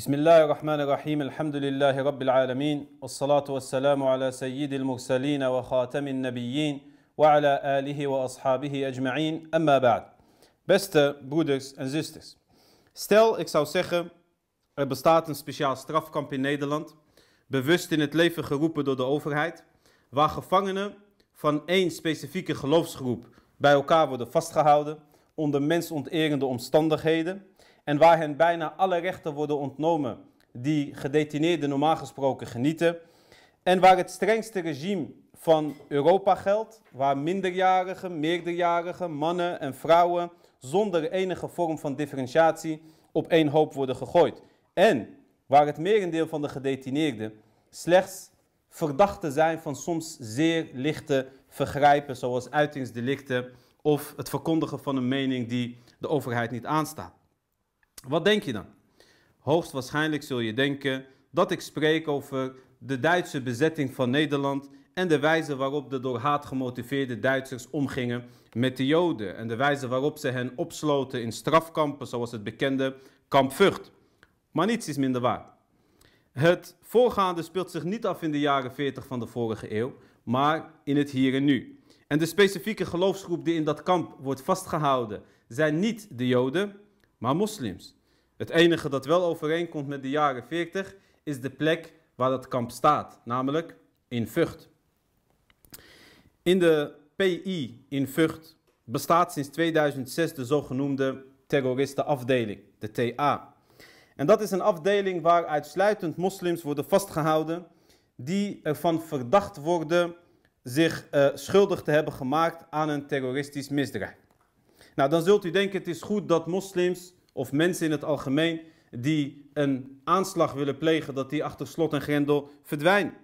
Bismillahirrahmanirrahim. Rabbil ala mursalin ala alihi ashabihi. Amma. Beste broeders en zusters. Stel, ik zou zeggen, er bestaat een speciaal strafkamp in Nederland, bewust in het leven geroepen door de overheid, waar gevangenen van één specifieke geloofsgroep bij elkaar worden vastgehouden onder mensonterende omstandigheden en waar hen bijna alle rechten worden ontnomen die gedetineerden normaal gesproken genieten en waar het strengste regime van Europa geldt, waar minderjarigen, meerderjarigen, mannen en vrouwen zonder enige vorm van differentiatie op één hoop worden gegooid. En waar het merendeel van de gedetineerden slechts verdachten zijn van soms zeer lichte vergrijpen, zoals uitingsdelicten of het verkondigen van een mening die de overheid niet aanstaat. Wat denk je dan? Hoogstwaarschijnlijk zul je denken dat ik spreek over de Duitse bezetting van Nederland en de wijze waarop de door haat gemotiveerde Duitsers omgingen met de Joden en de wijze waarop ze hen opsloten in strafkampen zoals het bekende kamp Vught. Maar niets is minder waar. Het voorgaande speelt zich niet af in de jaren 40 van de vorige eeuw, maar in het hier en nu. En de specifieke geloofsgroep die in dat kamp wordt vastgehouden zijn niet de Joden, maar moslims. Het enige dat wel overeenkomt met de jaren 40 is de plek waar dat kamp staat, namelijk in Vught. In de PI in Vught bestaat sinds 2006 de zogenoemde terroristenafdeling, de TA. En dat is een afdeling waar uitsluitend moslims worden vastgehouden die ervan verdacht worden zich uh, schuldig te hebben gemaakt aan een terroristisch misdrijf. Nou, dan zult u denken het is goed dat moslims of mensen in het algemeen die een aanslag willen plegen, dat die achter slot en grendel verdwijnen.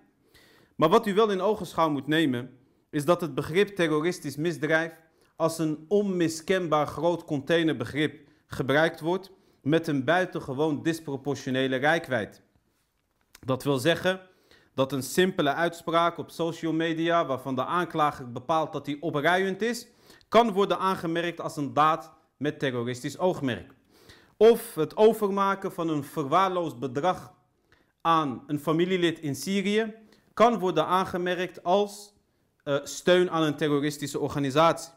Maar wat u wel in ogenschouw moet nemen, is dat het begrip terroristisch misdrijf als een onmiskenbaar groot containerbegrip gebruikt wordt met een buitengewoon disproportionele rijkwijd. Dat wil zeggen dat een simpele uitspraak op social media, waarvan de aanklager bepaalt dat die opruiend is, kan worden aangemerkt als een daad met terroristisch oogmerk. Of het overmaken van een verwaarloosd bedrag aan een familielid in Syrië kan worden aangemerkt als uh, steun aan een terroristische organisatie.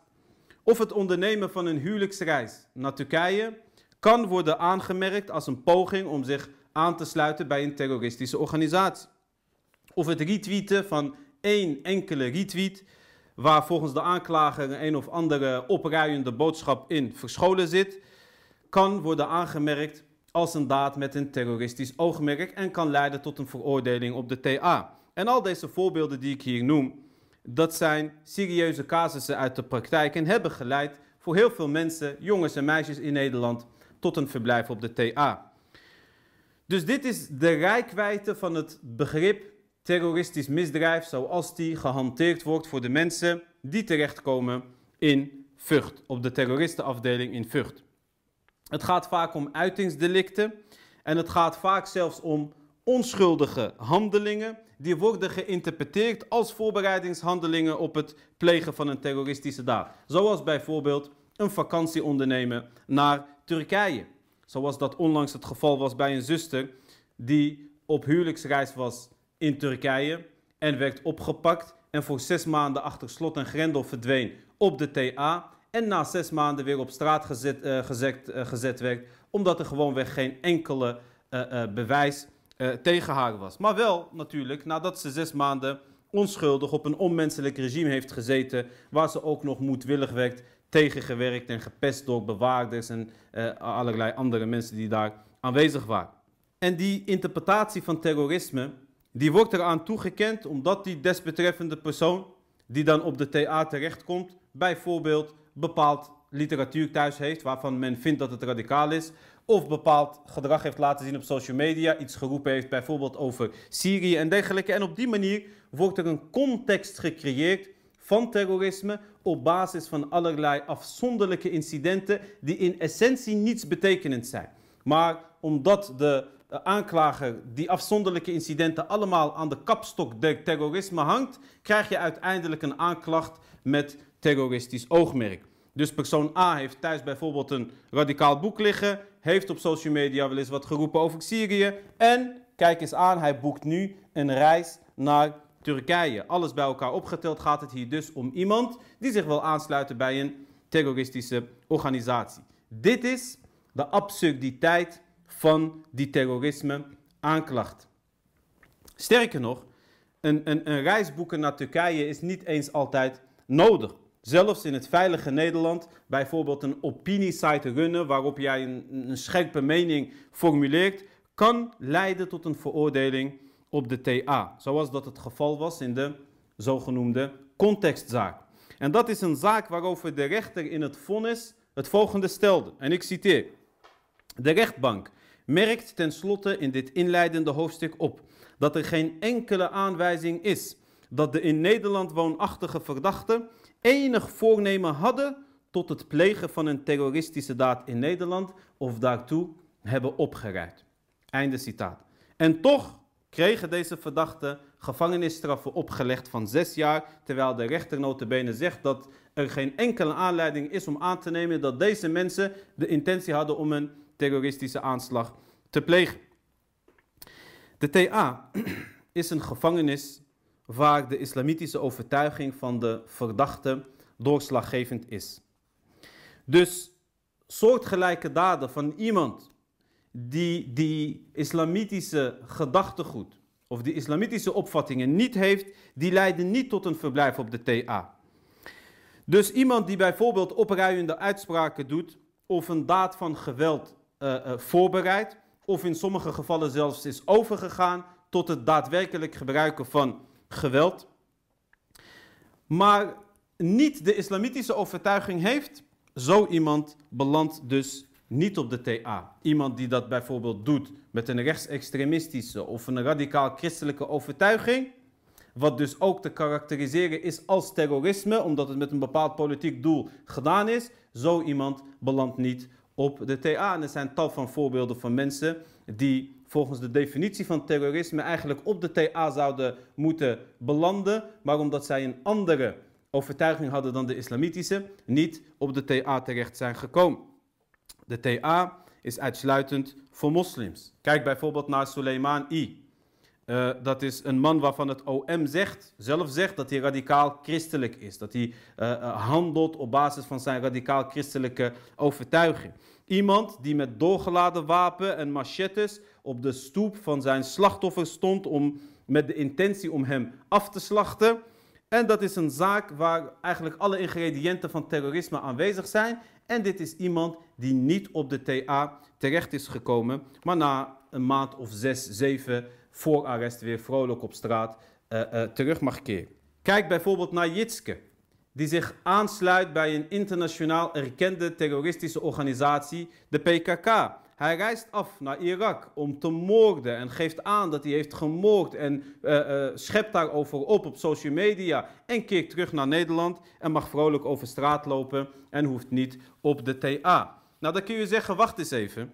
Of het ondernemen van een huwelijksreis naar Turkije kan worden aangemerkt als een poging om zich aan te sluiten bij een terroristische organisatie. Of het retweeten van één enkele retweet, waar volgens de aanklager een, of andere opruiende boodschap in verscholen zit, kan worden aangemerkt als een daad met een terroristisch oogmerk en kan leiden tot een veroordeling op de TA. En al deze voorbeelden die ik hier noem, dat zijn serieuze casussen uit de praktijk en hebben geleid voor heel veel mensen, jongens en meisjes in Nederland, tot een verblijf op de TA. Dus dit is de rijkwijde van het begrip terroristisch misdrijf zoals die gehanteerd wordt voor de mensen die terechtkomen in Vught, op de terroristenafdeling in Vught. Het gaat vaak om uitingsdelicten en het gaat vaak zelfs om onschuldige handelingen die worden geïnterpreteerd als voorbereidingshandelingen op het plegen van een terroristische daad. Zoals bijvoorbeeld een vakantie ondernemen naar Turkije. Zoals dat onlangs het geval was bij een zuster die op huwelijksreis was in Turkije en werd opgepakt en voor zes maanden achter slot en grendel verdween op de TA en na zes maanden weer op straat gezet, uh, gezet, uh, gezet werd omdat er gewoonweg geen enkele uh, bewijs tegen haar was. Maar wel natuurlijk nadat ze zes maanden onschuldig op een onmenselijk regime heeft gezeten waar ze ook nog moedwillig werd tegengewerkt en gepest door bewaarders en allerlei andere mensen die daar aanwezig waren. En die interpretatie van terrorisme die wordt eraan toegekend omdat die desbetreffende persoon die dan op de TA terechtkomt, bijvoorbeeld bepaald literatuur thuis heeft waarvan men vindt dat het radicaal is, of bepaald gedrag heeft laten zien op social media, iets geroepen heeft bijvoorbeeld over Syrië en dergelijke. En op die manier wordt er een context gecreëerd van terrorisme op basis van allerlei afzonderlijke incidenten die in essentie niets betekenend zijn. Maar omdat de aanklager die afzonderlijke incidenten allemaal aan de kapstok der terrorisme hangt, krijg je uiteindelijk een aanklacht met terroristisch oogmerk. Dus persoon A heeft thuis bijvoorbeeld een radicaal boek liggen, heeft op social media wel eens wat geroepen over Syrië en kijk eens aan, hij boekt nu een reis naar Turkije. Alles bij elkaar opgeteld gaat het hier dus om iemand die zich wil aansluiten bij een terroristische organisatie. Dit is de absurditeit van die terrorisme aanklacht. Sterker nog, een, een, een naar Turkije is niet eens altijd nodig. Zelfs in het veilige Nederland, bijvoorbeeld een opiniesite runnen waarop jij een, een scherpe mening formuleert, kan leiden tot een veroordeling op de TA. Zoals dat het geval was in de zogenoemde contextzaak. En dat is een zaak waarover de rechter in het vonnis het volgende stelde. En ik citeer. De rechtbank merkt tenslotte in dit inleidende hoofdstuk op dat er geen enkele aanwijzing is dat de in Nederland woonachtige verdachten enig voornemen hadden tot het plegen van een terroristische daad in Nederland of daartoe hebben opgeruid. Einde citaat. En toch kregen deze verdachten gevangenisstraffen opgelegd van zes jaar, terwijl de rechter notabene zegt dat er geen enkele aanleiding is om aan te nemen dat deze mensen de intentie hadden om een terroristische aanslag te plegen. De TA is een gevangenis waar de islamitische overtuiging van de verdachte doorslaggevend is. Dus soortgelijke daden van iemand die die islamitische gedachtegoed of die islamitische opvattingen niet heeft, die leiden niet tot een verblijf op de TA. Dus iemand die bijvoorbeeld opruiende uitspraken doet of een daad van geweld uh, uh, voorbereidt, of in sommige gevallen zelfs is overgegaan tot het daadwerkelijk gebruiken van geweld, maar niet de islamitische overtuiging heeft, zo iemand belandt dus niet op de TA. Iemand die dat bijvoorbeeld doet met een rechtsextremistische of een radicaal christelijke overtuiging, wat dus ook te karakteriseren is als terrorisme, omdat het met een bepaald politiek doel gedaan is, zo iemand belandt niet op de TA. En er zijn tal van voorbeelden van mensen die volgens de definitie van terrorisme eigenlijk op de TA zouden moeten belanden, maar omdat zij een andere overtuiging hadden dan de islamitische, niet op de TA terecht zijn gekomen. De TA is uitsluitend voor moslims. Kijk bijvoorbeeld naar Suleiman I. Uh, dat is een man waarvan het OM zegt, zelf zegt dat hij radicaal christelijk is. Dat hij uh, handelt op basis van zijn radicaal christelijke overtuiging. Iemand die met doorgeladen wapen en machetes op de stoep van zijn slachtoffer stond om, met de intentie om hem af te slachten. En dat is een zaak waar eigenlijk alle ingrediënten van terrorisme aanwezig zijn. En dit is iemand die niet op de TA terecht is gekomen, maar na een maand of zes, zeven voor arrest weer vrolijk op straat uh, terug mag keren. Kijk bijvoorbeeld naar Jitske, die zich aansluit bij een internationaal erkende terroristische organisatie, de PKK. Hij reist af naar Irak om te moorden en geeft aan dat hij heeft gemoord en uh, schept daarover op op social media en keert terug naar Nederland en mag vrolijk over straat lopen en hoeft niet op de TA. Nou, dan kun je zeggen, wacht eens even.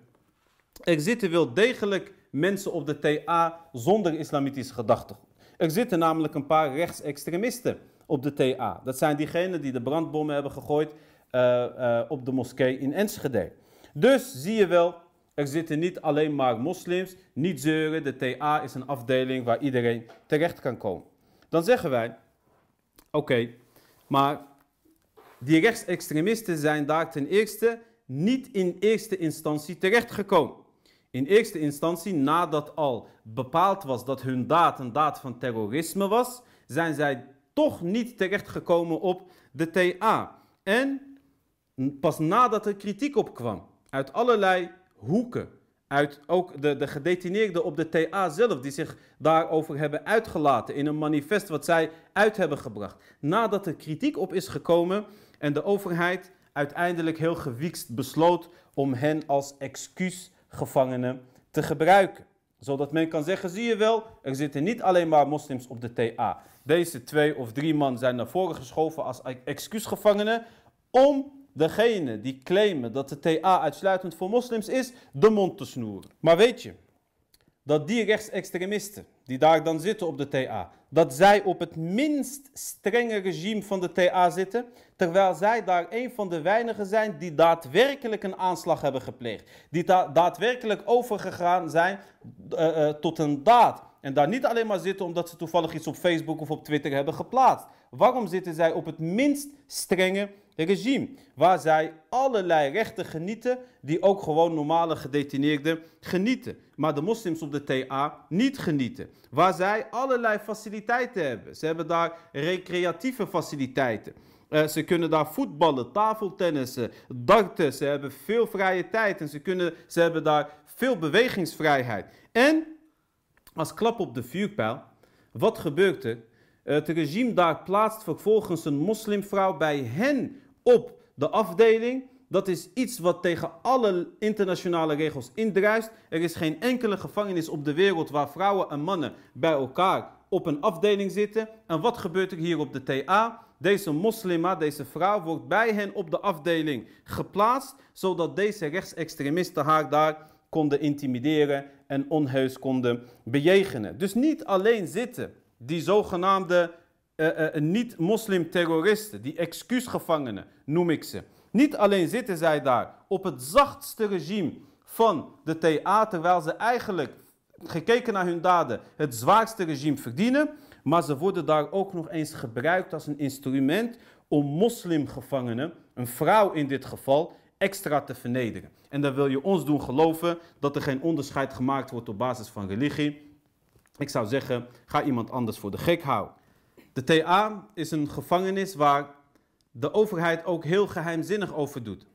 Er zitten wel degelijk mensen op de TA zonder islamitische gedachtegoed. Er zitten namelijk een paar rechtsextremisten op de TA. Dat zijn diegenen die de brandbommen hebben gegooid uh, uh, op de moskee in Enschede. Dus zie je wel, er zitten niet alleen maar moslims, niet zeuren. De TA is een afdeling waar iedereen terecht kan komen. Dan zeggen wij, oké, maar die rechtsextremisten zijn daar ten eerste niet in eerste instantie terechtgekomen. In eerste instantie, nadat al bepaald was dat hun daad een daad van terrorisme was, zijn zij toch niet terechtgekomen op de TA. En pas nadat er kritiek op kwam, uit allerlei hoeken, uit ook de, de gedetineerden op de TA zelf, die zich daarover hebben uitgelaten in een manifest wat zij uit hebben gebracht. Nadat er kritiek op is gekomen en de overheid uiteindelijk heel gewiekst besloot om hen als excuusgevangenen te gebruiken. Zodat men kan zeggen, zie je wel, er zitten niet alleen maar moslims op de TA. Deze twee of drie man zijn naar voren geschoven als excuusgevangenen om degene die claimen dat de TA uitsluitend voor moslims is, de mond te snoeren. Maar weet je, dat die rechtsextremisten die daar dan zitten op de TA, dat zij op het minst strenge regime van de TA zitten, terwijl zij daar een van de weinigen zijn die daadwerkelijk een aanslag hebben gepleegd. Die daadwerkelijk overgegaan zijn uh, uh, tot een daad. En daar niet alleen maar zitten omdat ze toevallig iets op Facebook of op Twitter hebben geplaatst. Waarom zitten zij op het minst strenge regime? Waar zij allerlei rechten genieten die ook gewoon normale gedetineerden genieten. Maar de moslims op de TA niet genieten. Waar zij allerlei faciliteiten hebben. Ze hebben daar recreatieve faciliteiten. Uh, ze kunnen daar voetballen, tafeltennissen, darten. Ze hebben veel vrije tijd en ze, kunnen, ze hebben daar veel bewegingsvrijheid. En als klap op de vuurpijl, wat gebeurt er? Het regime daar plaatst vervolgens een moslimvrouw bij hen op de afdeling. Dat is iets wat tegen alle internationale regels indruist. Er is geen enkele gevangenis op de wereld waar vrouwen en mannen bij elkaar op een afdeling zitten. En wat gebeurt er hier op de TA? Deze moslima, deze vrouw, wordt bij hen op de afdeling geplaatst, zodat deze rechtsextremisten haar daar konden intimideren en onheus konden bejegenen. Dus niet alleen zitten die zogenaamde uh, niet-moslim-terroristen, die excuusgevangenen noem ik ze. Niet alleen zitten zij daar op het zachtste regime van de TA, terwijl ze eigenlijk, gekeken naar hun daden, het zwaarste regime verdienen, maar ze worden daar ook nog eens gebruikt als een instrument om moslimgevangenen, een vrouw in dit geval, extra te vernederen. En dan wil je ons doen geloven dat er geen onderscheid gemaakt wordt op basis van religie. Ik zou zeggen, ga iemand anders voor de gek houden. De TA is een gevangenis waar de overheid ook heel geheimzinnig over doet.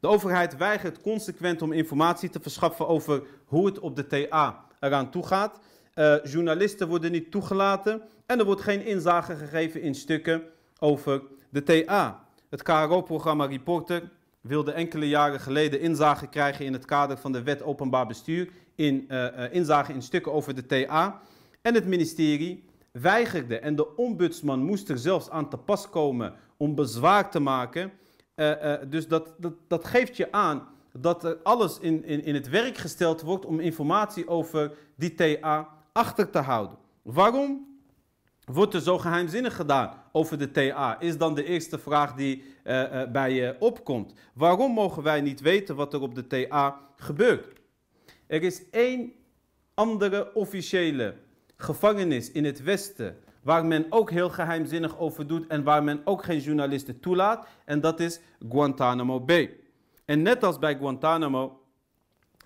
De overheid weigert consequent om informatie te verschaffen over hoe het op de TA eraan toe gaat. Uh, journalisten worden niet toegelaten en er wordt geen inzage gegeven in stukken over de TA. Het KRO-programma Reporter wilde enkele jaren geleden inzage krijgen in het kader van de wet openbaar bestuur, in uh, uh, inzage in stukken over de TA. En het ministerie weigerde en de ombudsman moest er zelfs aan te pas komen om bezwaar te maken. Uh, dus dat, dat, dat geeft je aan dat er alles in, in, in het werk gesteld wordt om informatie over die TA achter te houden. Waarom? Wordt er zo geheimzinnig gedaan over de TA? Is dan de eerste vraag die uh, bij je opkomt. Waarom mogen wij niet weten wat er op de TA gebeurt? Er is één andere officiële gevangenis in het Westen waar men ook heel geheimzinnig over doet en waar men ook geen journalisten toelaat. En dat is Guantanamo Bay. En net als bij Guantanamo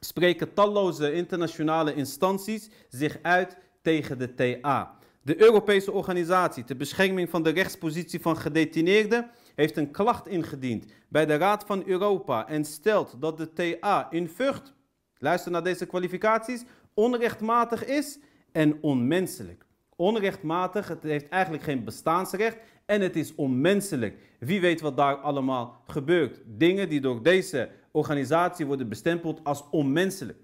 spreken talloze internationale instanties zich uit tegen de TA. De Europese Organisatie ter Bescherming van de Rechtspositie van Gedetineerden heeft een klacht ingediend bij de Raad van Europa en stelt dat de TA in Vught, luister naar deze kwalificaties, onrechtmatig is en onmenselijk. Onrechtmatig, het heeft eigenlijk geen bestaansrecht en het is onmenselijk. Wie weet wat daar allemaal gebeurt. Dingen die door deze organisatie worden bestempeld als onmenselijk.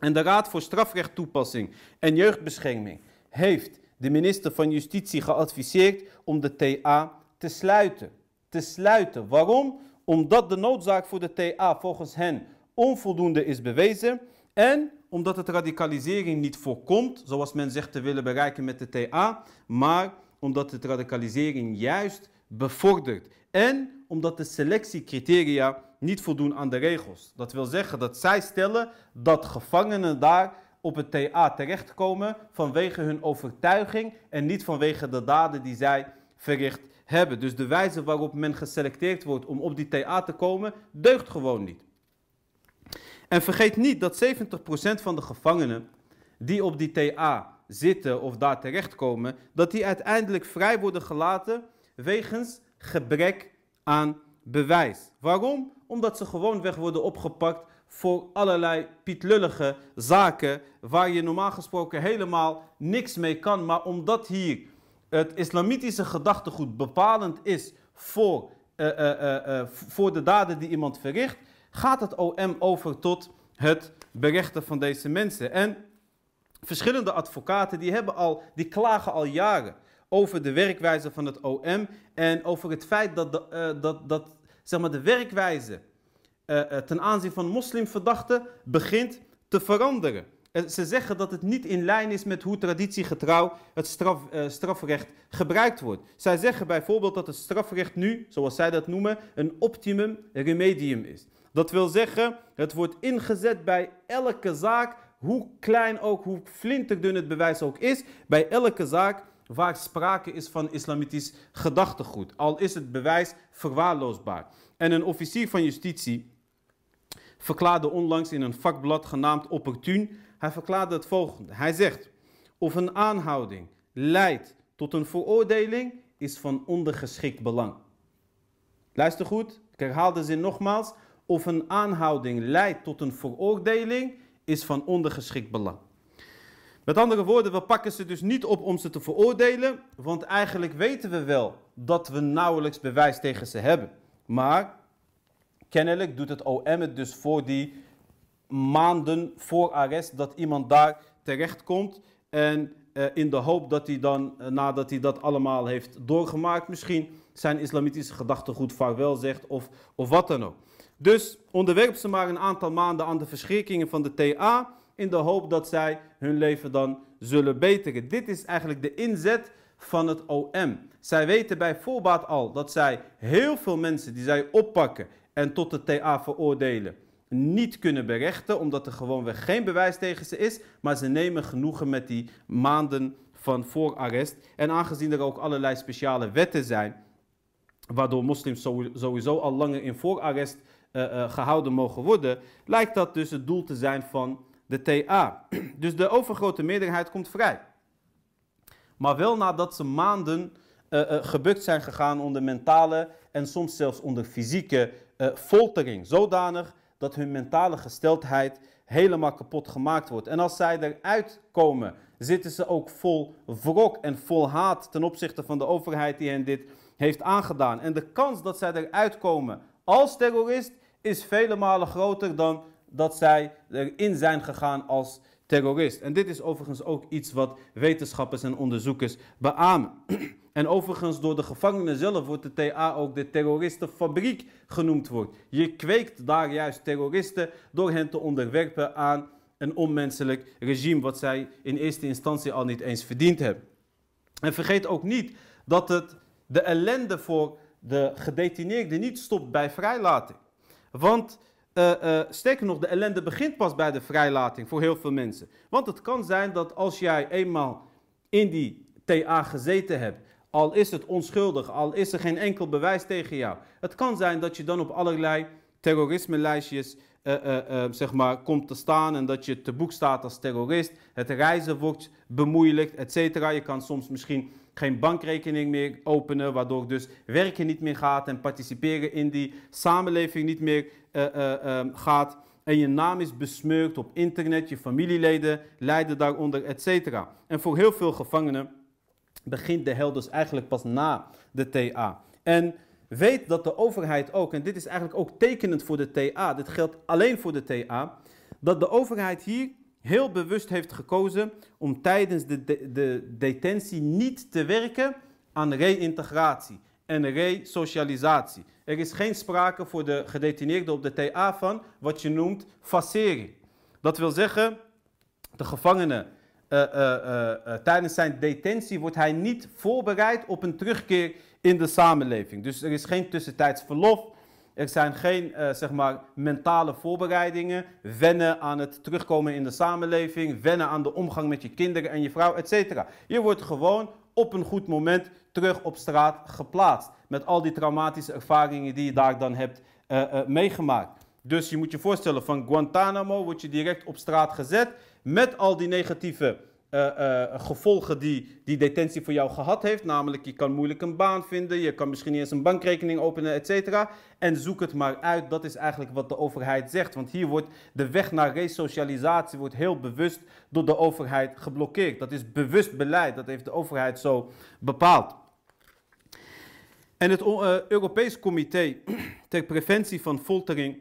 En de Raad voor Strafrechttoepassing en Jeugdbescherming heeft de minister van Justitie geadviseerd om de TA te sluiten. Te sluiten. Waarom? Omdat de noodzaak voor de TA volgens hen onvoldoende is bewezen en omdat het radicalisering niet voorkomt, zoals men zegt te willen bereiken met de TA, maar omdat het radicalisering juist bevordert. En omdat de selectiecriteria niet voldoen aan de regels. Dat wil zeggen dat zij stellen dat gevangenen daar op het TA terechtkomen vanwege hun overtuiging en niet vanwege de daden die zij verricht hebben. Dus de wijze waarop men geselecteerd wordt om op die TA te komen, deugt gewoon niet. En vergeet niet dat 70% van de gevangenen die op die TA zitten of daar terechtkomen, dat die uiteindelijk vrij worden gelaten wegens gebrek aan bewijs. Waarom? Omdat ze gewoon weg worden opgepakt voor allerlei pietlullige zaken waar je normaal gesproken helemaal niks mee kan. Maar omdat hier het islamitische gedachtegoed bepalend is voor, uh, uh, uh, voor de daden die iemand verricht, gaat het OM over tot het berechten van deze mensen. En verschillende advocaten die, hebben al, die klagen al jaren over de werkwijze van het OM en over het feit dat, de, uh, dat, dat zeg maar, de werkwijze uh, ten aanzien van moslimverdachten begint te veranderen. ze zeggen dat het niet in lijn is met hoe traditiegetrouw het straf, strafrecht gebruikt wordt. Zij zeggen bijvoorbeeld dat het strafrecht nu, zoals zij dat noemen, een optimum remedium is. Dat wil zeggen, het wordt ingezet bij elke zaak, hoe klein ook, hoe flinterdun het bewijs ook is, bij elke zaak waar sprake is van islamitisch gedachtegoed. Al is het bewijs verwaarloosbaar. En een officier van justitie verklaarde onlangs in een vakblad genaamd Opportun, hij verklaarde het volgende. Hij zegt, of een aanhouding leidt tot een veroordeling, is van ondergeschikt belang. Luister goed, ik herhaal de zin nogmaals. Of een aanhouding leidt tot een veroordeling, is van ondergeschikt belang. Met andere woorden, we pakken ze dus niet op om ze te veroordelen, want eigenlijk weten we wel dat we nauwelijks bewijs tegen ze hebben. Maar kennelijk doet het OM het dus voor die maanden voor arrest dat iemand daar terechtkomt. En eh, in de hoop dat hij dan, eh, nadat hij dat allemaal heeft doorgemaakt, misschien zijn islamitische gedachtegoed vaarwel zegt of, of wat dan ook. Dus onderwerp ze maar een aantal maanden aan de verschrikkingen van de TA in de hoop dat zij hun leven dan zullen beteren. Dit is eigenlijk de inzet van het OM. Zij weten bij voorbaat al dat zij heel veel mensen die zij oppakken en tot de TA veroordelen, niet kunnen berechten, omdat er gewoonweg geen bewijs tegen ze is, maar ze nemen genoegen met die maanden van voorarrest. En aangezien er ook allerlei speciale wetten zijn, waardoor moslims sowieso al langer in voorarrest gehouden mogen worden, lijkt dat dus het doel te zijn van de TA. Dus de overgrote meerderheid komt vrij. Maar wel nadat ze maanden uh, gebukt zijn gegaan onder mentale en soms zelfs onder fysieke foltering. Zodanig dat hun mentale gesteldheid helemaal kapot gemaakt wordt. En als zij eruit komen, zitten ze ook vol wrok en vol haat ten opzichte van de overheid die hen dit heeft aangedaan. En de kans dat zij eruit komen als terrorist is vele malen groter dan dat zij erin zijn gegaan als terrorist. En dit is overigens ook iets wat wetenschappers en onderzoekers beamen. En overigens door de gevangenen zelf wordt de TA ook de terroristenfabriek genoemd wordt. Je kweekt daar juist terroristen door hen te onderwerpen aan een onmenselijk regime wat zij in eerste instantie al niet eens verdiend hebben. En vergeet ook niet dat het de ellende voor de gedetineerden niet stopt bij vrijlating. Want uh, sterker nog, de ellende begint pas bij de vrijlating voor heel veel mensen. Want het kan zijn dat als jij eenmaal in die TA gezeten hebt, al is het onschuldig, al is er geen enkel bewijs tegen jou. Het kan zijn dat je dan op allerlei terrorisme-lijstjes uh, zeg maar, komt te staan en dat je te boek staat als terrorist. Het reizen wordt bemoeilijkt, et. Je kan soms misschien geen bankrekening meer openen, waardoor dus werken niet meer gaat en participeren in die samenleving niet meer uh, uh, gaat. En je naam is besmeurd op internet, je familieleden lijden daaronder, etc. En voor heel veel gevangenen begint de hel dus eigenlijk pas na de TA. En weet dat de overheid ook, en dit is eigenlijk ook tekenend voor de TA, dit geldt alleen voor de TA, dat de overheid hier heel bewust heeft gekozen om tijdens de, de, de detentie niet te werken aan reïntegratie en resocialisatie. Er is geen sprake voor de gedetineerden op de TA van wat je noemt facering. Dat wil zeggen, de gevangene uh, uh, uh, tijdens zijn detentie wordt hij niet voorbereid op een terugkeer in de samenleving. Dus er is geen tussentijds verlof, er zijn geen uh, zeg maar, mentale voorbereidingen. Wennen aan het terugkomen in de samenleving. Wennen aan de omgang met je kinderen en je vrouw, etc. Je wordt gewoon op een goed moment terug op straat geplaatst. Met al die traumatische ervaringen die je daar dan hebt uh, uh, meegemaakt. Dus je moet je voorstellen, van Guantanamo word je direct op straat gezet. Met al die negatieve uh, gevolgen die die detentie voor jou gehad heeft. Namelijk, je kan moeilijk een baan vinden, je kan misschien niet eens een bankrekening openen, et cetera. En zoek het maar uit, dat is eigenlijk wat de overheid zegt. Want hier wordt de weg naar resocialisatie wordt heel bewust door de overheid geblokkeerd. Dat is bewust beleid, dat heeft de overheid zo bepaald. En het uh, Europees Comité ter Preventie van Foltering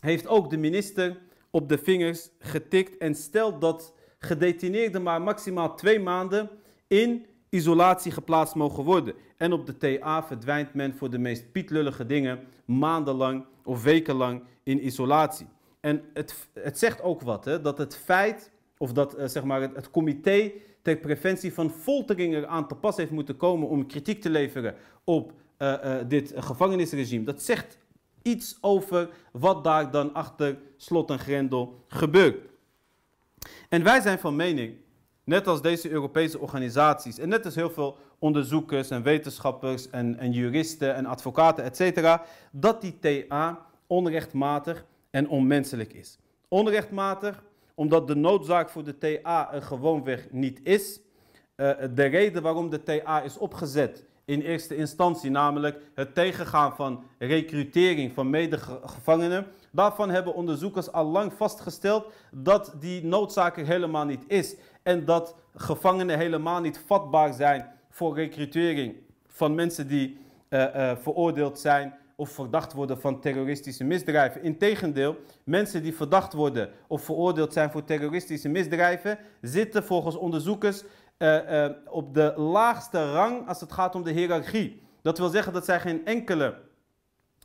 heeft ook de minister op de vingers getikt en stelt dat gedetineerden maar maximaal twee maanden in isolatie geplaatst mogen worden. En op de TA verdwijnt men voor de meest pietlullige dingen maandenlang of wekenlang in isolatie. En het, het zegt ook wat, hè, dat het feit, of dat eh, zeg maar het, comité ter preventie van foltering eraan te pas heeft moeten komen om kritiek te leveren op uh, dit gevangenisregime. Dat zegt iets over wat daar dan achter slot en grendel gebeurt. En wij zijn van mening, net als deze Europese organisaties en net als heel veel onderzoekers en wetenschappers en, en juristen en advocaten, etc., dat die TA onrechtmatig en onmenselijk is. Onrechtmatig omdat de noodzaak voor de TA er gewoonweg niet is. Uh, de reden waarom de TA is opgezet in eerste instantie, namelijk het tegengaan van recrutering van medegevangenen. Daarvan hebben onderzoekers al lang vastgesteld dat die noodzaak er helemaal niet is. En dat gevangenen helemaal niet vatbaar zijn voor recrutering van mensen die uh, uh, veroordeeld zijn of verdacht worden van terroristische misdrijven. Integendeel, mensen die verdacht worden of veroordeeld zijn voor terroristische misdrijven, zitten volgens onderzoekers uh, op de laagste rang als het gaat om de hiërarchie. Dat wil zeggen dat zij geen enkele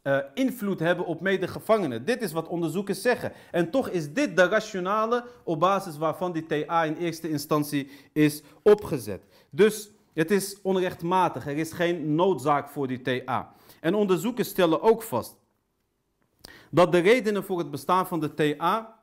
uh, invloed hebben op medegevangenen. Dit is wat onderzoekers zeggen. En toch is dit de rationale op basis waarvan die TA in eerste instantie is opgezet. Dus het is onrechtmatig. Er is geen noodzaak voor die TA. En onderzoekers stellen ook vast dat de redenen voor het bestaan van de TA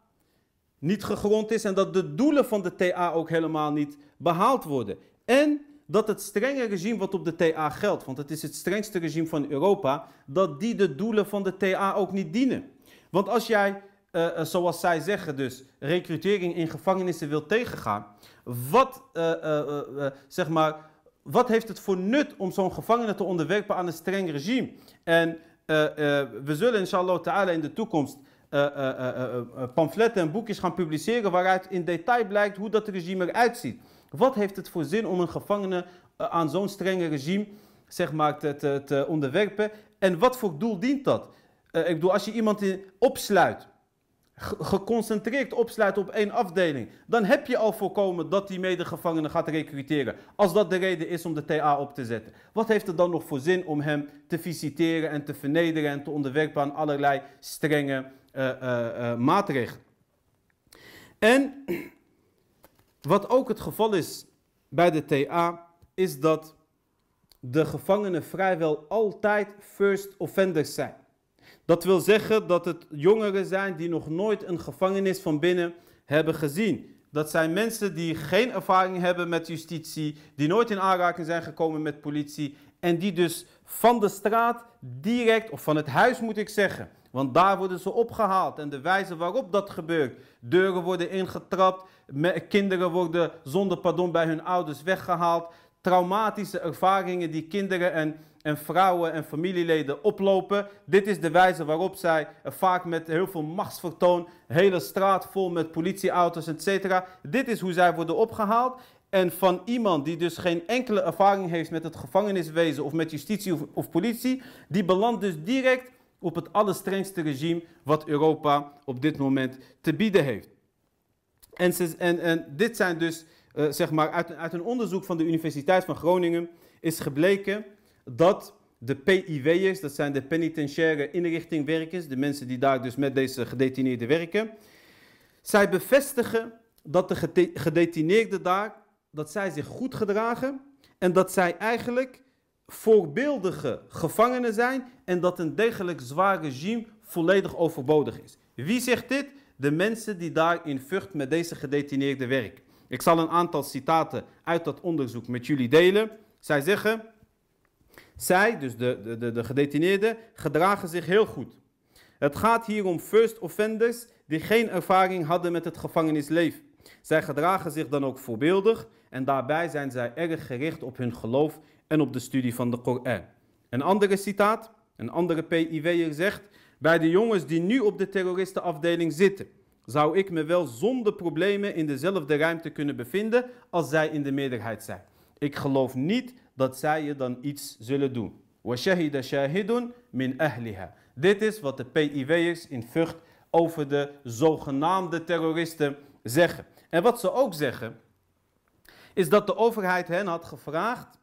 niet gegrond is en dat de doelen van de TA ook helemaal niet behaald worden. En dat het strenge regime wat op de TA geldt, want het is het strengste regime van Europa, dat die de doelen van de TA ook niet dienen. Want als jij, uh, zoals zij zeggen dus, recrutering in gevangenissen wil tegengaan, wat, uh, uh, zeg maar, wat heeft het voor nut om zo'n gevangene te onderwerpen aan een streng regime? En we zullen inshallah ta'ala in de toekomst pamfletten en boekjes gaan publiceren waaruit in detail blijkt hoe dat regime eruit ziet. Wat heeft het voor zin om een gevangene aan zo'n strenge regime zeg maar, te, te, onderwerpen? En wat voor doel dient dat? Uh, ik bedoel, als je iemand in, opsluit, geconcentreerd opsluit op één afdeling, dan heb je al voorkomen dat die medegevangene gaat recruteren. Als dat de reden is om de TA op te zetten. Wat heeft het dan nog voor zin om hem te visiteren en te vernederen en te onderwerpen aan allerlei strenge uh, maatregelen? En wat ook het geval is bij de TA, is dat de gevangenen vrijwel altijd first offenders zijn. Dat wil zeggen dat het jongeren zijn die nog nooit een gevangenis van binnen hebben gezien. Dat zijn mensen die geen ervaring hebben met justitie, die nooit in aanraking zijn gekomen met politie en die dus van de straat direct, of van het huis moet ik zeggen, want daar worden ze opgehaald en de wijze waarop dat gebeurt. Deuren worden ingetrapt, kinderen worden zonder pardon bij hun ouders weggehaald. Traumatische ervaringen die kinderen en, en vrouwen en familieleden oplopen. Dit is de wijze waarop zij vaak met heel veel machtsvertoon, hele straat vol met politieauto's, etc. Dit is hoe zij worden opgehaald. En van iemand die dus geen enkele ervaring heeft met het gevangeniswezen of met justitie of, of politie, die belandt dus direct op het allerstrengste regime wat Europa op dit moment te bieden heeft. En, en, en dit zijn dus, uh, zeg maar, uit, uit een onderzoek van de Universiteit van Groningen is gebleken dat de PIW'ers, dat zijn de penitentiaire inrichtingwerkers, de mensen die daar dus met deze gedetineerden werken, zij bevestigen dat de gedetineerden daar, dat zij zich goed gedragen en dat zij eigenlijk voorbeeldige gevangenen zijn en dat een degelijk zwaar regime volledig overbodig is. Wie zegt dit? De mensen die daar in Vught met deze gedetineerden werken. Ik zal een aantal citaten uit dat onderzoek met jullie delen. Zij zeggen, zij, dus de, de, de gedetineerden, gedragen zich heel goed. Het gaat hier om first offenders die geen ervaring hadden met het gevangenisleven. Zij gedragen zich dan ook voorbeeldig en daarbij zijn zij erg gericht op hun geloof en op de studie van de Koran. Een andere citaat, een andere PIW'er zegt, bij de jongens die nu op de terroristenafdeling zitten, zou ik me wel zonder problemen in dezelfde ruimte kunnen bevinden als zij in de meerderheid zijn. Ik geloof niet dat zij je dan iets zullen doen. min. Dit is wat de PIW'ers in Vught over de zogenaamde terroristen zeggen. En wat ze ook zeggen, is dat de overheid hen had gevraagd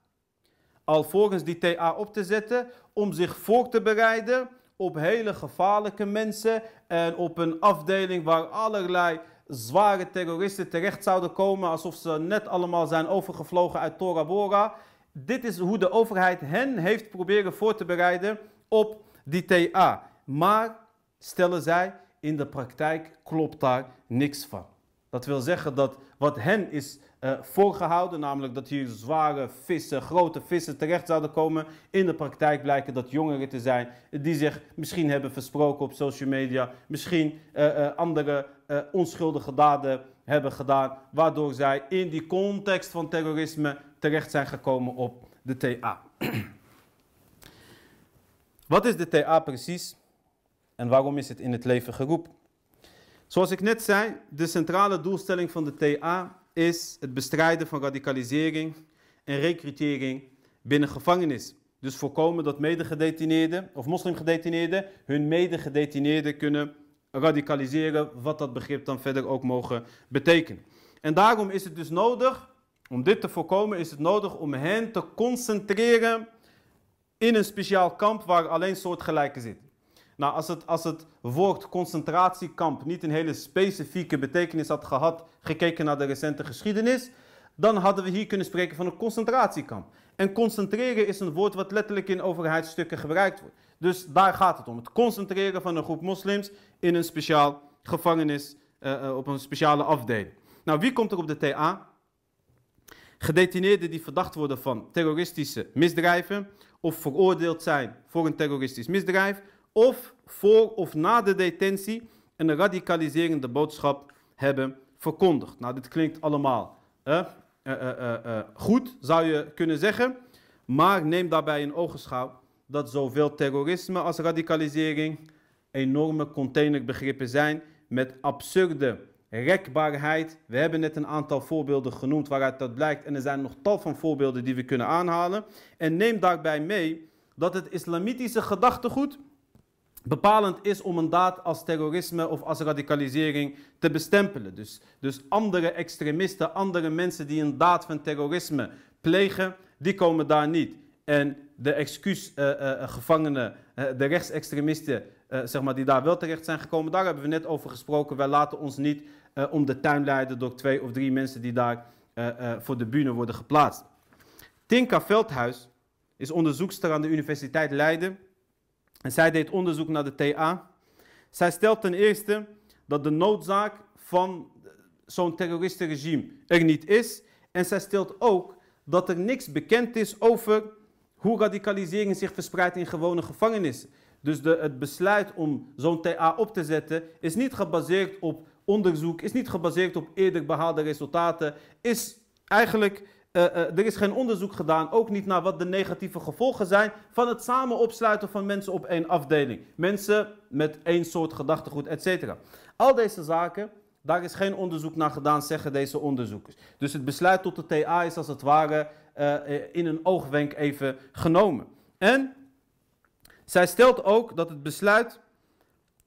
alvorens die TA op te zetten om zich voor te bereiden op hele gevaarlijke mensen en op een afdeling waar allerlei zware terroristen terecht zouden komen, alsof ze net allemaal zijn overgevlogen uit Tora Bora. Dit is hoe de overheid hen heeft proberen voor te bereiden op die TA. Maar, stellen zij, in de praktijk klopt daar niks van. Dat wil zeggen dat wat hen is uh, voorgehouden, namelijk dat hier zware vissen, grote vissen terecht zouden komen, in de praktijk blijken dat jongeren te zijn die zich misschien hebben versproken op social media, misschien uh, uh, andere onschuldige daden hebben gedaan, waardoor zij in die context van terrorisme terecht zijn gekomen op de TA. Wat is de TA precies en waarom is het in het leven geroepen? Zoals ik net zei, de centrale doelstelling van de TA is het bestrijden van radicalisering en recrutering binnen gevangenis. Dus voorkomen dat medegedetineerden of moslimgedetineerden hun medegedetineerden kunnen radicaliseren, wat dat begrip dan verder ook mogen betekenen. En daarom is het dus nodig, om dit te voorkomen, is het nodig om hen te concentreren in een speciaal kamp waar alleen soortgelijken zitten. Nou, als het, als het woord concentratiekamp niet een hele specifieke betekenis had gehad, gekeken naar de recente geschiedenis, dan hadden we hier kunnen spreken van een concentratiekamp. En concentreren is een woord wat letterlijk in overheidsstukken gebruikt wordt. Dus daar gaat het om. Het concentreren van een groep moslims in een speciaal gevangenis, uh, op een speciale afdeling. Nou, wie komt er op de TA? Gedetineerden die verdacht worden van terroristische misdrijven of veroordeeld zijn voor een terroristisch misdrijf of voor of na de detentie een radicaliserende boodschap hebben verkondigd. Nou, dit klinkt allemaal eh, eh, eh, goed, zou je kunnen zeggen. Maar neem daarbij in ogenschouw dat zowel terrorisme als radicalisering enorme containerbegrippen zijn met absurde rekbaarheid. We hebben net een aantal voorbeelden genoemd waaruit dat blijkt en er zijn nog tal van voorbeelden die we kunnen aanhalen. En neem daarbij mee dat het islamitische gedachtegoed bepalend is om een daad als terrorisme of als radicalisering te bestempelen. Dus, dus andere extremisten, andere mensen die een daad van terrorisme plegen, die komen daar niet. En de excuusgevangenen, uh, uh, de rechtsextremisten, zeg maar, die daar wel terecht zijn gekomen, daar hebben we net over gesproken. Wij laten ons niet om de tuin leiden door twee of drie mensen die daar voor de bühne worden geplaatst. Tinka Veldhuis is onderzoekster aan de Universiteit Leiden en zij deed onderzoek naar de TA. Zij stelt ten eerste dat de noodzaak van zo'n terroristenregime er niet is. En zij stelt ook dat er niks bekend is over hoe radicalisering zich verspreidt in gewone gevangenissen. Dus de, het besluit om zo'n TA op te zetten is niet gebaseerd op onderzoek, is niet gebaseerd op eerder behaalde resultaten, is eigenlijk uh, uh, er is geen onderzoek gedaan, ook niet naar wat de negatieve gevolgen zijn van het samen opsluiten van mensen op één afdeling. Mensen met één soort gedachtegoed, etc. Al deze zaken, daar is geen onderzoek naar gedaan, zeggen deze onderzoekers. Dus het besluit tot de TA is als het ware uh, in een oogwenk even genomen. En zij stelt ook dat het besluit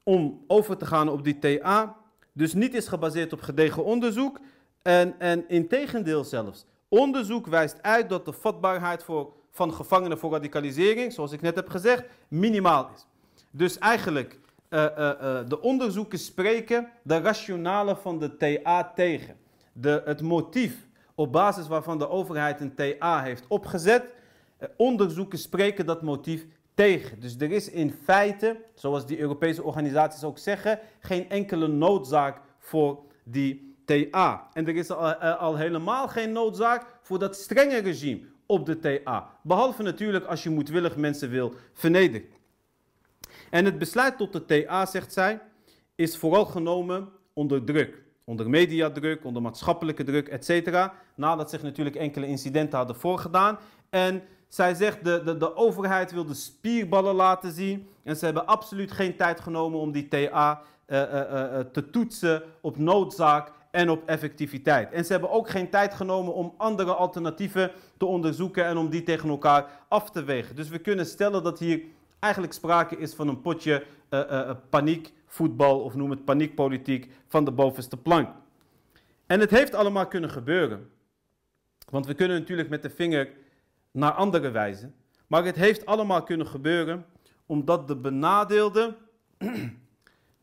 om over te gaan op die TA dus niet is gebaseerd op gedegen onderzoek en, en in tegendeel zelfs. Onderzoek wijst uit dat de vatbaarheid voor, van gevangenen voor radicalisering, zoals ik net heb gezegd, minimaal is. Dus eigenlijk, uh, uh, uh, de onderzoeken spreken de rationale van de TA tegen. De, het motief op basis waarvan de overheid een TA heeft opgezet, onderzoeken spreken dat motief tegen. Dus er is in feite, zoals die Europese organisaties ook zeggen, geen enkele noodzaak voor die TA. En er is al, uh, al helemaal geen noodzaak voor dat strenge regime op de TA. Behalve natuurlijk als je moedwillig mensen wil vernederen. En het besluit tot de TA, zegt zij, is vooral genomen onder druk. Onder mediadruk, onder maatschappelijke druk, etc. Nadat zich natuurlijk enkele incidenten hadden voorgedaan. En zij zegt, de, de, de overheid wil de spierballen laten zien. En ze hebben absoluut geen tijd genomen om die TA uh, te toetsen op noodzaak en op effectiviteit. En ze hebben ook geen tijd genomen om andere alternatieven te onderzoeken en om die tegen elkaar af te wegen. Dus we kunnen stellen dat hier eigenlijk sprake is van een potje uh, uh, paniekvoetbal of noem het paniekpolitiek van de bovenste plank. En het heeft allemaal kunnen gebeuren. Want we kunnen natuurlijk met de vinger naar andere wijzen. Maar het heeft allemaal kunnen gebeuren omdat de benadeelden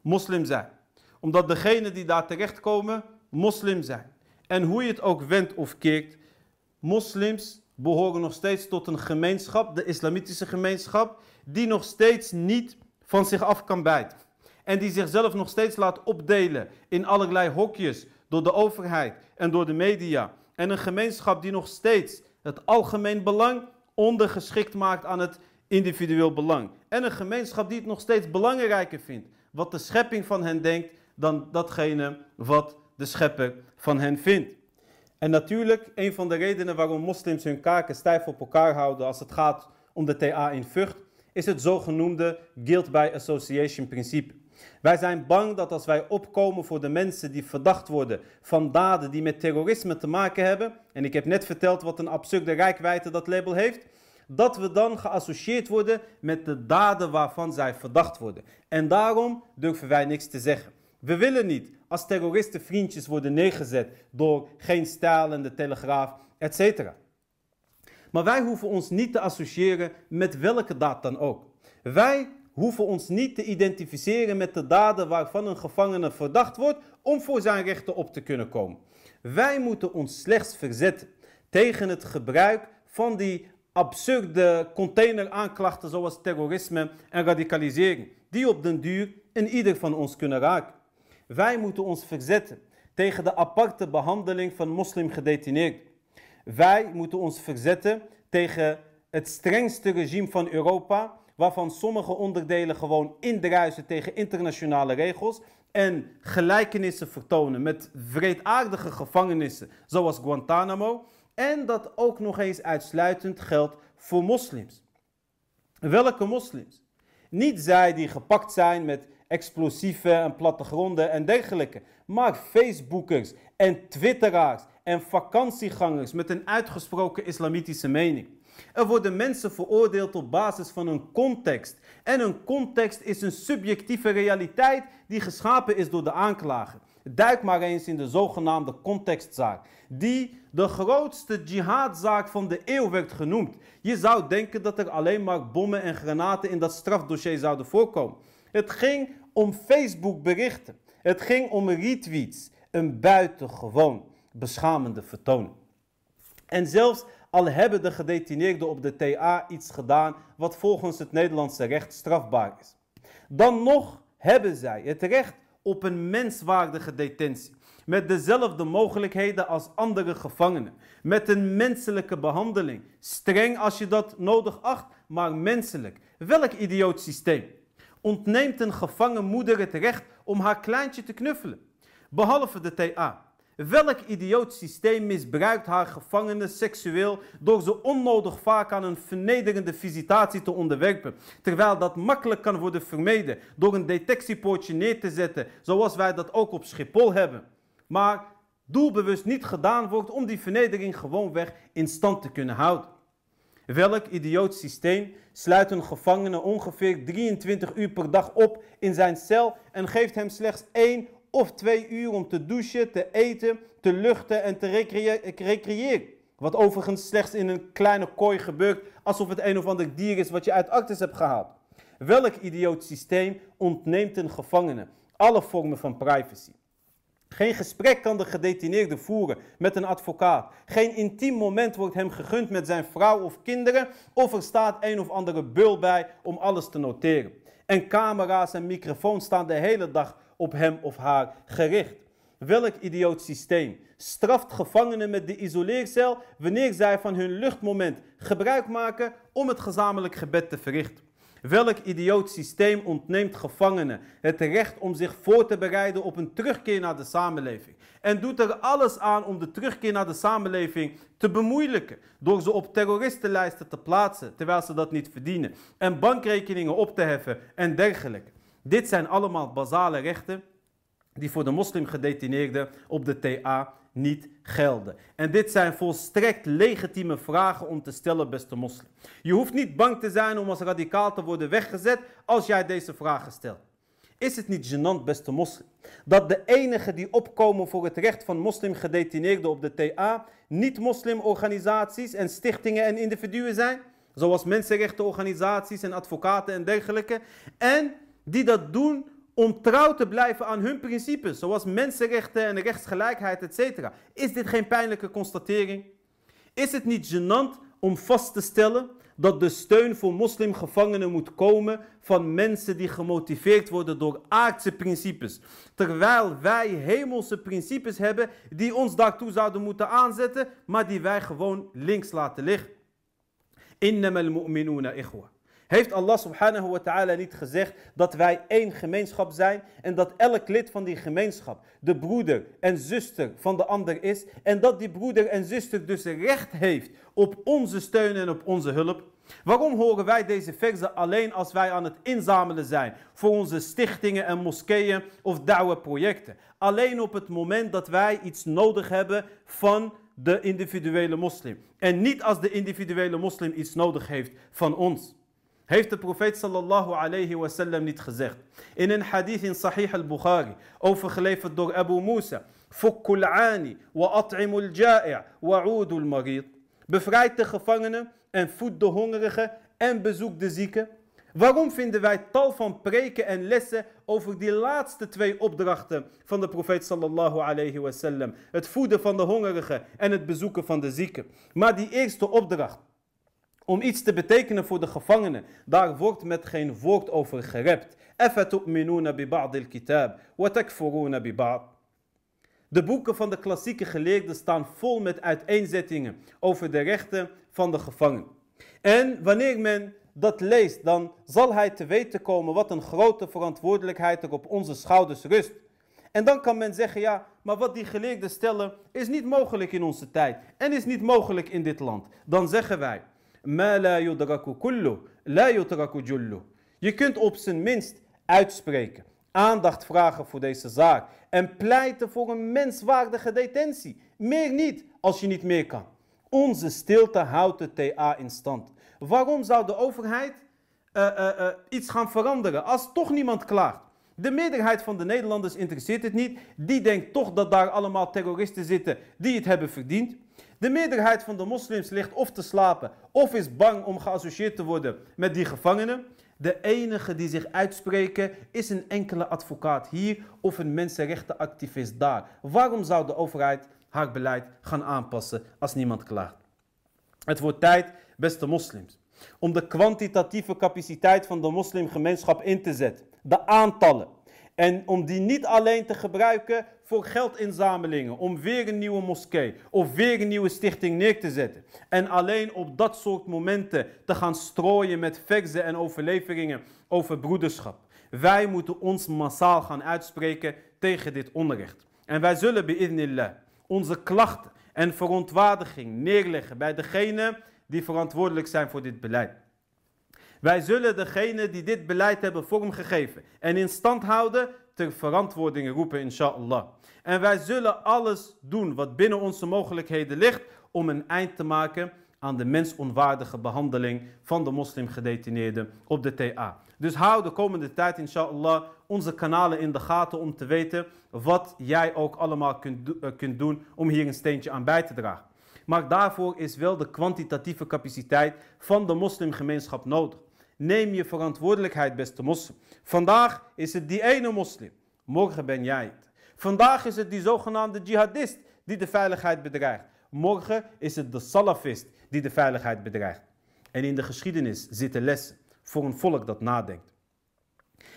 moslim zijn. Omdat degenen die daar terechtkomen moslim zijn. En hoe je het ook wendt of keert, moslims behoren nog steeds tot een gemeenschap, de islamitische gemeenschap, die nog steeds niet van zich af kan bijten. En die zichzelf nog steeds laat opdelen in allerlei hokjes door de overheid en door de media. En een gemeenschap die nog steeds het algemeen belang ondergeschikt maakt aan het individueel belang. En een gemeenschap die het nog steeds belangrijker vindt wat de schepping van hen denkt dan datgene wat de schepper van hen vindt. En natuurlijk, een van de redenen waarom moslims hun kaken stijf op elkaar houden als het gaat om de TA in Vught, is het zogenoemde guilt by association principe. Wij zijn bang dat als wij opkomen voor de mensen die verdacht worden van daden die met terrorisme te maken hebben, en ik heb net verteld wat een absurde rijkwijde dat label heeft, dat we dan geassocieerd worden met de daden waarvan zij verdacht worden. En daarom durven wij niks te zeggen. We willen niet als terroristen vriendjes worden neergezet door geen stijl en de telegraaf, etc. Maar wij hoeven ons niet te associëren met welke daad dan ook. Wij hoeven ons niet te identificeren met de daden waarvan een gevangene verdacht wordt om voor zijn rechten op te kunnen komen. Wij moeten ons slechts verzetten tegen het gebruik van die absurde containeraanklachten zoals terrorisme en radicalisering, die op den duur in ieder van ons kunnen raken. Wij moeten ons verzetten tegen de aparte behandeling van moslimgedetineerden. Wij moeten ons verzetten tegen het strengste regime van Europa, waarvan sommige onderdelen gewoon indruisen tegen internationale regels en gelijkenissen vertonen met wreedaardige gevangenissen zoals Guantanamo. En dat ook nog eens uitsluitend geldt voor moslims. Welke moslims? Niet zij die gepakt zijn met explosieven en plattegronden en dergelijke. Maar Facebookers en Twitteraars en vakantiegangers met een uitgesproken islamitische mening. Er worden mensen veroordeeld op basis van een context. En een context is een subjectieve realiteit die geschapen is door de aanklager. Duik maar eens in de zogenaamde contextzaak, die de grootste jihadzaak van de eeuw werd genoemd. Je zou denken dat er alleen maar bommen en granaten in dat strafdossier zouden voorkomen. Het ging om Facebook berichten. Het ging om retweets. Een buitengewoon beschamende vertoning. En zelfs al hebben de gedetineerden op de TA iets gedaan wat volgens het Nederlandse recht strafbaar is. Dan nog hebben zij het recht op een menswaardige detentie. Met dezelfde mogelijkheden als andere gevangenen. Met een menselijke behandeling. Streng als je dat nodig acht, maar menselijk. Welk idioot systeem ontneemt een gevangen moeder het recht om haar kleintje te knuffelen? Behalve de TA. Welk idioot systeem misbruikt haar gevangenen seksueel door ze onnodig vaak aan een vernederende visitatie te onderwerpen, terwijl dat makkelijk kan worden vermeden door een detectiepoortje neer te zetten, zoals wij dat ook op Schiphol hebben, maar doelbewust niet gedaan wordt om die vernedering gewoonweg in stand te kunnen houden. Welk idioot systeem sluit een gevangene ongeveer 23 uur per dag op in zijn cel en geeft hem slechts één of twee uur om te douchen, te eten, te luchten en te recreëren. Wat overigens slechts in een kleine kooi gebeurt, alsof het een of ander dier is wat je uit actes hebt gehaald. Welk idioot systeem ontneemt een gevangene alle vormen van privacy? Geen gesprek kan de gedetineerde voeren met een advocaat. Geen intiem moment wordt hem gegund met zijn vrouw of kinderen. Of er staat een of andere bul bij om alles te noteren. En camera's en microfoons staan de hele dag op hem of haar gericht. Welk idioot systeem straft gevangenen met de isoleercel wanneer zij van hun luchtmoment gebruik maken om het gezamenlijk gebed te verrichten? Welk idioot systeem ontneemt gevangenen het recht om zich voor te bereiden op een terugkeer naar de samenleving? En doet er alles aan om de terugkeer naar de samenleving te bemoeilijken. Door ze op terroristenlijsten te plaatsen terwijl ze dat niet verdienen. En bankrekeningen op te heffen en dergelijke. Dit zijn allemaal basale rechten die voor de moslimgedetineerden op de TA niet gelden. En dit zijn volstrekt legitieme vragen om te stellen, beste moslim. Je hoeft niet bang te zijn om als radicaal te worden weggezet als jij deze vragen stelt. Is het niet gênant, beste moslim, dat de enigen die opkomen voor het recht van moslimgedetineerden op de TA niet moslimorganisaties en stichtingen en individuen zijn? zoals mensenrechtenorganisaties en advocaten en dergelijke. En die dat doen om trouw te blijven aan hun principes, zoals mensenrechten en rechtsgelijkheid, etc. Is dit geen pijnlijke constatering? Is het niet gênant om vast te stellen dat de steun voor moslimgevangenen moet komen van mensen die gemotiveerd worden door aardse principes. Terwijl wij hemelse principes hebben die ons daartoe zouden moeten aanzetten, maar die wij gewoon links laten liggen. Innamal mu'minuna ikhwa. Heeft Allah subhanahu wa ta'ala niet gezegd dat wij één gemeenschap zijn en dat elk lid van die gemeenschap de broeder en zuster van de ander is en dat die broeder en zuster dus recht heeft op onze steun en op onze hulp? Waarom horen wij deze verzen alleen als wij aan het inzamelen zijn voor onze stichtingen en moskeeën of projecten? Alleen op het moment dat wij iets nodig hebben van de individuele moslim. En niet als de individuele moslim iets nodig heeft van ons. Heeft de profeet sallallahu alayhi wasallam niet gezegd. In een hadith in Sahih al-Bukhari, overgeleverd door Abu Musa. Fukkul wa at'imul ja'i' wa marid. Bevrijd de gevangenen en voed de hongerigen en bezoek de zieken. Waarom vinden wij tal van preken en lessen over die laatste twee opdrachten van de profeet sallallahu alayhi wasallam? Het voeden van de hongerigen en het bezoeken van de zieken. Maar die eerste opdracht, om iets te betekenen voor de gevangenen. Daar wordt met geen woord over gerept. De boeken van de klassieke geleerden staan vol met uiteenzettingen over de rechten van de gevangen. En wanneer men dat leest, dan zal hij te weten komen wat een grote verantwoordelijkheid er op onze schouders rust. En dan kan men zeggen, ja, maar wat die geleerden stellen is niet mogelijk in onze tijd en is niet mogelijk in dit land. Dan zeggen wij, Ma. Je kunt op zijn minst uitspreken, aandacht vragen voor deze zaak en pleiten voor een menswaardige detentie. Meer niet als je niet meer kan. Onze stilte houdt de TA in stand. Waarom zou de overheid uh, uh, uh, iets gaan veranderen als toch niemand klaagt? De meerderheid van de Nederlanders interesseert het niet. Die denkt toch dat daar allemaal terroristen zitten die het hebben verdiend. De meerderheid van de moslims ligt of te slapen of is bang om geassocieerd te worden met die gevangenen. De enige die zich uitspreken is een enkele advocaat hier of een mensenrechtenactivist daar. Waarom zou de overheid haar beleid gaan aanpassen als niemand klaagt? Het wordt tijd, beste moslims, om de kwantitatieve capaciteit van de moslimgemeenschap in te zetten. De aantallen. En om die niet alleen te gebruiken voor geldinzamelingen, om weer een nieuwe moskee of weer een nieuwe stichting neer te zetten. En alleen op dat soort momenten te gaan strooien met verzen en overleveringen over broederschap. Wij moeten ons massaal gaan uitspreken tegen dit onrecht. En wij zullen bi'idnillah onze klachten en verontwaardiging neerleggen bij degene die verantwoordelijk zijn voor dit beleid. Wij zullen degene die dit beleid hebben vormgegeven en in stand houden ter verantwoording roepen, inshallah. En wij zullen alles doen wat binnen onze mogelijkheden ligt om een eind te maken aan de mensonwaardige behandeling van de moslimgedetineerden op de TA. Dus hou de komende tijd, inshallah, onze kanalen in de gaten om te weten wat jij ook allemaal kunt, uh, kunt doen om hier een steentje aan bij te dragen. Maar daarvoor is wel de kwantitatieve capaciteit van de moslimgemeenschap nodig. Neem je verantwoordelijkheid, beste moslim. Vandaag is het die ene moslim. Morgen ben jij het. Vandaag is het die zogenaamde jihadist die de veiligheid bedreigt. Morgen is het de salafist die de veiligheid bedreigt. En in de geschiedenis zitten lessen voor een volk dat nadenkt.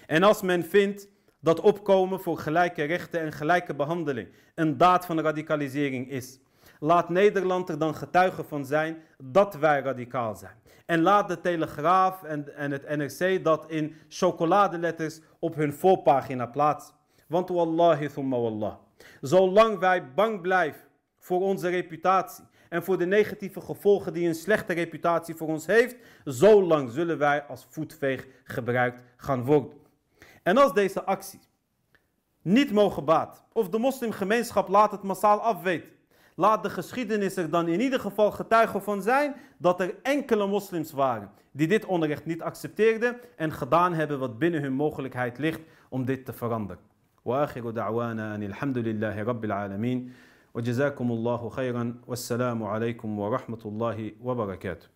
En als men vindt dat opkomen voor gelijke rechten en gelijke behandeling een daad van radicalisering is, laat Nederland er dan getuige van zijn dat wij radicaal zijn. En laat de Telegraaf en, en het NRC dat in chocoladeletters op hun voorpagina plaatsen. Want wallahi thumma wallah. Zolang wij bang blijven voor onze reputatie en voor de negatieve gevolgen die een slechte reputatie voor ons heeft, zolang zullen wij als voetveeg gebruikt gaan worden. En als deze acties niet mogen baat, of de moslimgemeenschap laat het massaal afweten, laat de geschiedenis er dan in ieder geval getuigen van zijn dat er enkele moslims waren die dit onrecht niet accepteerden en gedaan hebben wat binnen hun mogelijkheid ligt om dit te veranderen. وآخر دعوانا أن الحمد لله رب العالمين وجزاكم الله خيرا والسلام عليكم ورحمة الله وبركاته